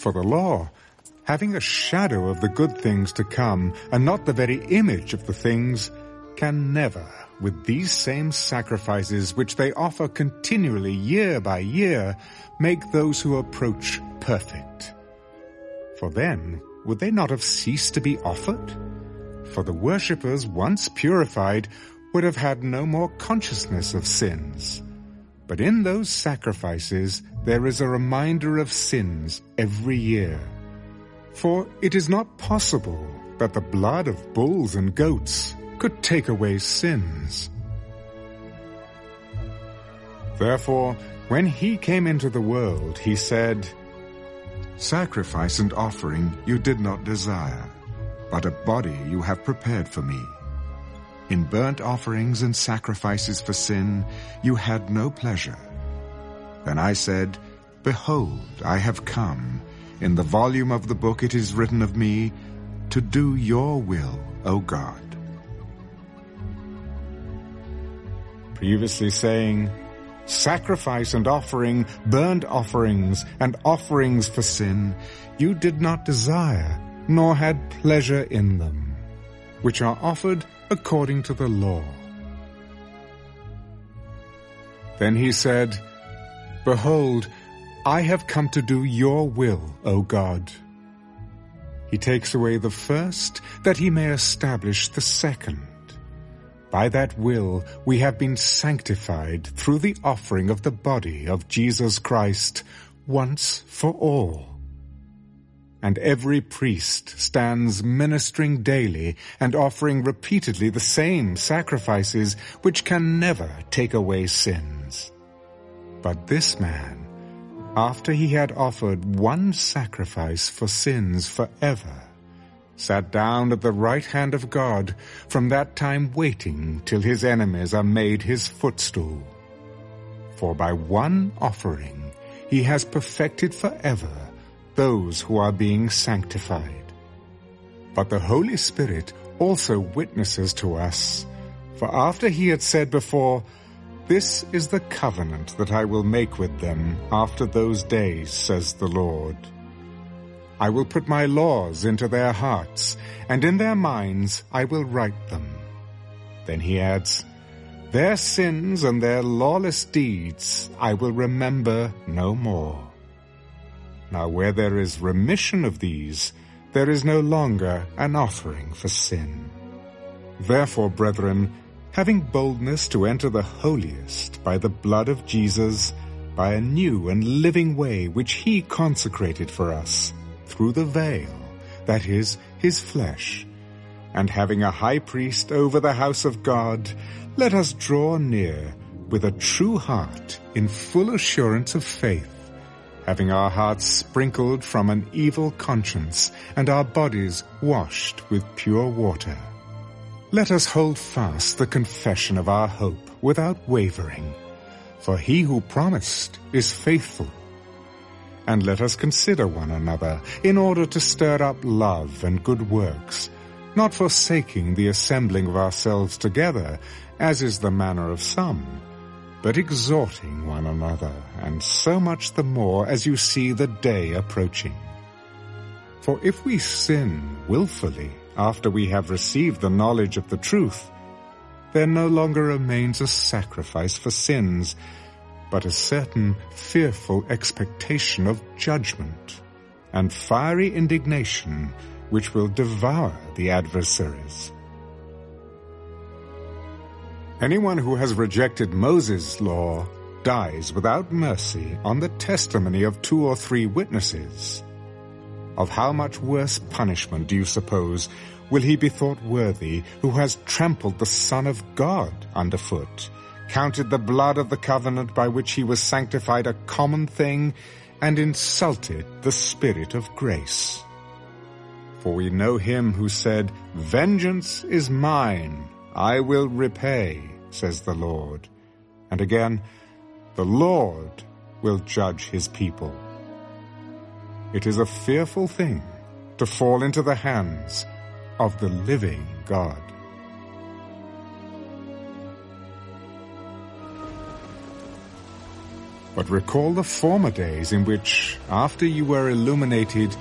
For the law, having a shadow of the good things to come, and not the very image of the things, can never, with these same sacrifices which they offer continually year by year, make those who approach perfect. For then would they not have ceased to be offered? For the worshippers, once purified, would have had no more consciousness of sins. But in those sacrifices there is a reminder of sins every year. For it is not possible that the blood of bulls and goats could take away sins. Therefore, when he came into the world, he said, Sacrifice and offering you did not desire, but a body you have prepared for me. In burnt offerings and sacrifices for sin you had no pleasure. Then I said, Behold, I have come. In the volume of the book it is written of me, to do your will, O God. Previously saying, sacrifice and offering, burnt offerings, and offerings for sin, you did not desire, nor had pleasure in them, which are offered according to the law. Then he said, Behold, I have come to do your will, O God. He takes away the first, that he may establish the second. By that will we have been sanctified through the offering of the body of Jesus Christ once for all. And every priest stands ministering daily and offering repeatedly the same sacrifices which can never take away sins. But this man, after he had offered one sacrifice for sins forever, sat down at the right hand of God, from that time waiting till his enemies are made his footstool. For by one offering he has perfected forever those who are being sanctified. But the Holy Spirit also witnesses to us, for after he had said before, This is the covenant that I will make with them after those days, says the Lord. I will put my laws into their hearts, and in their minds I will write them. Then he adds, Their sins and their lawless deeds I will remember no more. Now where there is remission of these, there is no longer an offering for sin. Therefore, brethren, having boldness to enter the holiest by the blood of Jesus, by a new and living way which he consecrated for us, through the veil, that is, his flesh. And having a high priest over the house of God, let us draw near with a true heart in full assurance of faith, having our hearts sprinkled from an evil conscience and our bodies washed with pure water. Let us hold fast the confession of our hope without wavering, for he who promised is faithful. And let us consider one another in order to stir up love and good works, not forsaking the assembling of ourselves together, as is the manner of some, but exhorting one another, and so much the more as you see the day approaching. For if we sin wilfully after we have received the knowledge of the truth, there no longer remains a sacrifice for sins, but a certain fearful expectation of judgment and fiery indignation which will devour the adversaries. Anyone who has rejected Moses' law dies without mercy on the testimony of two or three witnesses. Of how much worse punishment, do you suppose, will he be thought worthy who has trampled the Son of God underfoot, counted the blood of the covenant by which he was sanctified a common thing, and insulted the Spirit of grace? For we know him who said, Vengeance is mine, I will repay, says the Lord. And again, the Lord will judge his people. It is a fearful thing to fall into the hands of the living God. but recall the former days in which, after you were illuminated,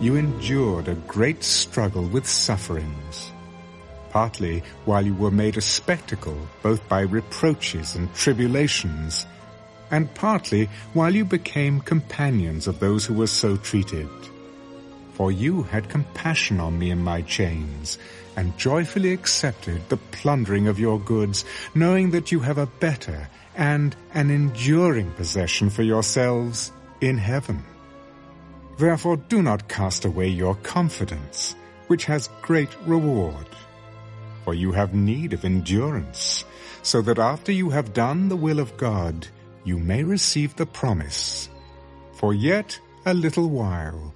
you endured a great struggle with sufferings, partly while you were made a spectacle both by reproaches and tribulations, and partly while you became companions of those who were so treated. For you had compassion on me in my chains, and joyfully accepted the plundering of your goods, knowing that you have a better and an enduring possession for yourselves in heaven. Therefore do not cast away your confidence, which has great reward. For you have need of endurance, so that after you have done the will of God, you may receive the promise. For yet a little while,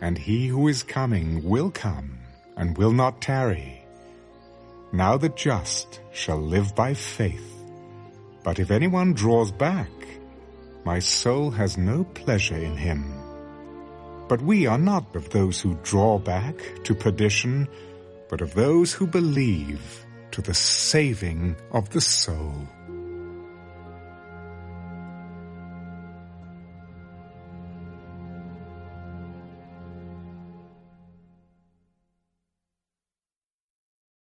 and he who is coming will come, and will not tarry. Now the just shall live by faith. But if anyone draws back, my soul has no pleasure in him. But we are not of those who draw back to perdition, but of those who believe to the saving of the soul.